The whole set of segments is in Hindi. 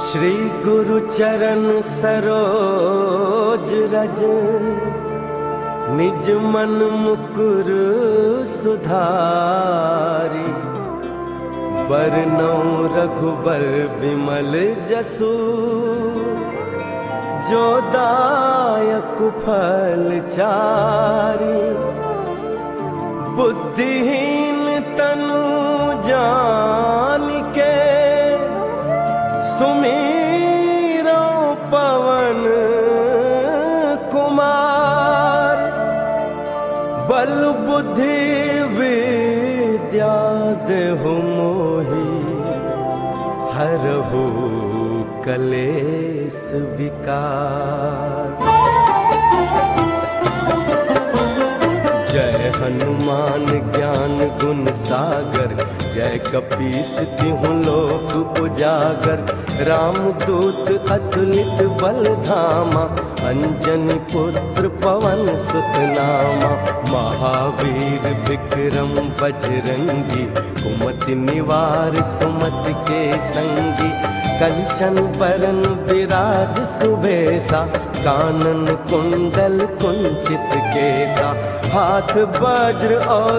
श्री गुरु चरण सरोज रज। निज मन मुकुर सुधारी। बरनौ रघुबर विमल जसु। फल चारी। बुद्धिहीन तनु जान कलेस विकार। जय हनुमान ज्ञान गुण सागर जय कपीस तिहु लोक उजागर। राम दूत अतुलित बल धामा अंजनी पुत्र पवन सुत नामा महावीर विक्रम बजरंगी कुमति निवार सुमति के संगी कंचन बरन विराज सुबेसा कानन कुंडल कुंचित केसा। हाथ वज्र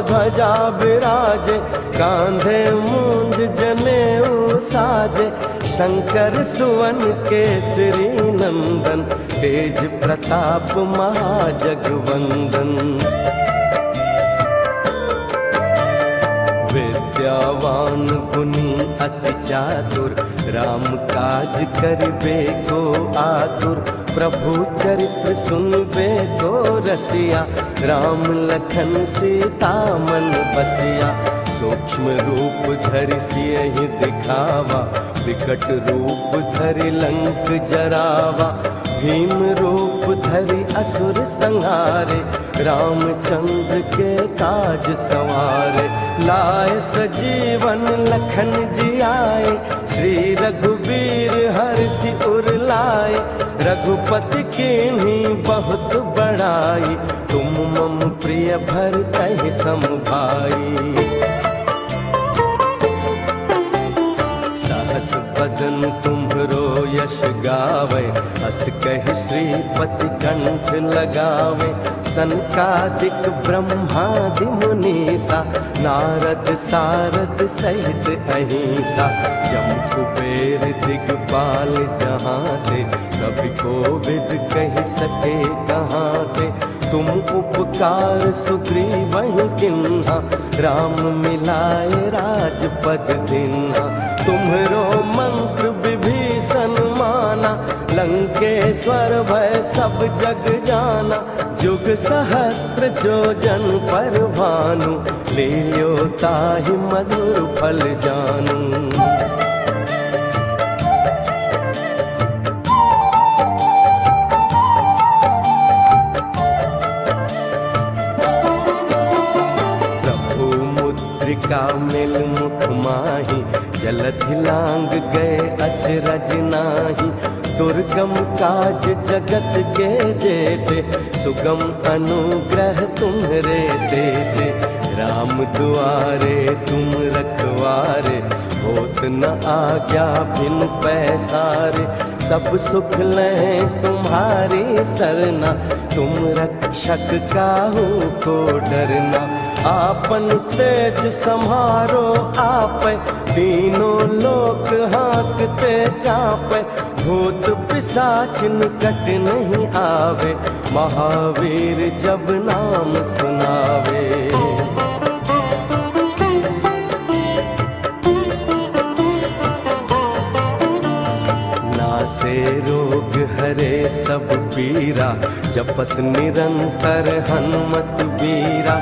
ध्वजा विराजे कांधे मूंज जनेऊ साजे। शंकर सुवन केसरी नंदन तेज प्रताप महाजगवंदन विद्यावान गुनी अति चातुर, राम काज करिबे को आतुर, प्रभु चरित्र सुनबे को रसिया, राम लखन सीता मन बसिया, सूक्ष्म रूप धर सियहि दिखावा, विकट रूप धरि लंक जरावा, भीम रूप धरि असुर संहारे, रामचंद्र के काज सवारे। लाए सजीवन लखन जी आए, श्री रघुवीर हर्षि उर लाए, रघुपति की बहुत बड़ाई, तुम मम प्रिय भर सम भाई यश गावे हस कह श्रीपति कंठ लगावे। सनकादिक ब्रह्मादि मुनीसा नारद सारद सहित अहिंसा। जम कुबेर दिगपाल जहाँ थे कभी कोविद कह सके कहाँ थे तुम उपकार सुग्रीव किन्हा राम मिलाए राजपद दिन्हा। माना लंकेश्वर भय सब जग जाना, जुग सहस्त्र जो जन पर भानु ताहि मधुर फल जानू। मुद्रिका मिल मुख माही, जलधि लांग गए अचरज नाही दुर्गम काज जगत के जेते सुगम अनुग्रह तुम्हरे देते। राम दुआरे तुम रखवारे, होत न आज्ञा बिन पैसारे। सब सुख लें तुम्हारी सरना, तुम रक्षक काहू को डरना। आपन तेज संहारो आप, तीनों लोक हाँकते कापे। भूत पिशाच निकट नहीं आवे महावीर जब नाम सुनावे। से रोग हरे सब पीरा जपत निरंतर हनुमत बीरा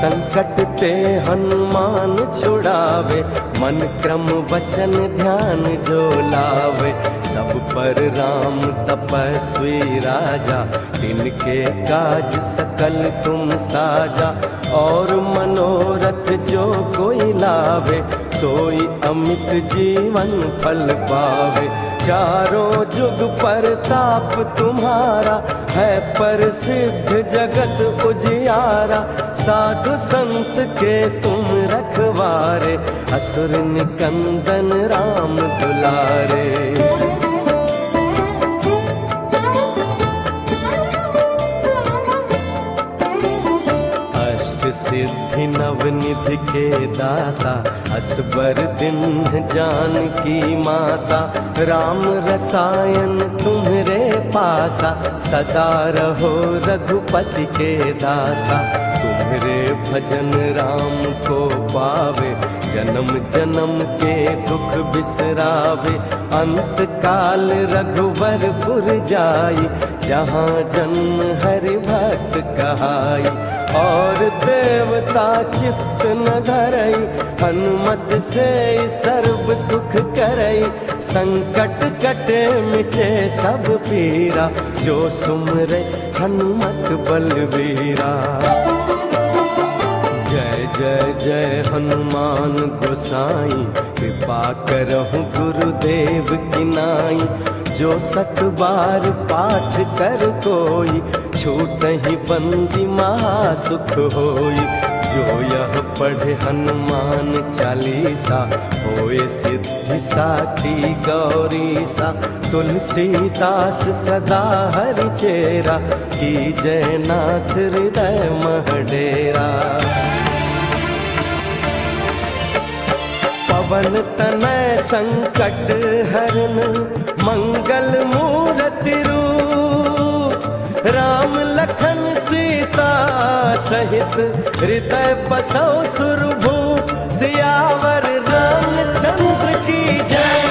संकट ते हनुमान छुड़ावे मन क्रम वचन ध्यान जो लावे सब पर राम तपस्वी राजा, तिनके काज सकल तुम साजा। और मनोरथ जो कोई लावे, सोई अमित जीवन फल पावे। चारों जुग पर ताप तुम्हारा, है पर सिद्ध जगत उजियारा। साधु संत के तुम रखवारे, असुर निकंदन राम दुलारे। अभिनव निधि के दाता असबर दिन जान की माता। राम रसायन तुम्हरे पासा, सदा रहो रघुपति के दासा। तुम्हरे भजन राम को पावे, जन्म जन्म के दुख बिसरावे। अंत काल रघुवर पुर जाई, जहाँ जन्म हरि भक्त कहाई। और देवता चित्त न धरई हनुमत से सर्व सुख करई। संकट कटे मिटे सब पीरा जो सुमरे हनुमत बलवीरा। जय जय जय हनुमान गोसाई कृपा करहु गुरुदेव की जो सत पाठ कर कोई, छूट ही बंदी महासुख होई। जो यह पढ़े हनुमान चालीसा, होए सिद्धि साखी गौरी सा तुलसीदास सदा हरि चेरा, की जयनाथ हृदय महडेरा पवन तनय संकट हरन मंगल मूरत रूप राम लखन सीता सहित हृदय बसौ सुरभू सियावर रामचंद्र की जय।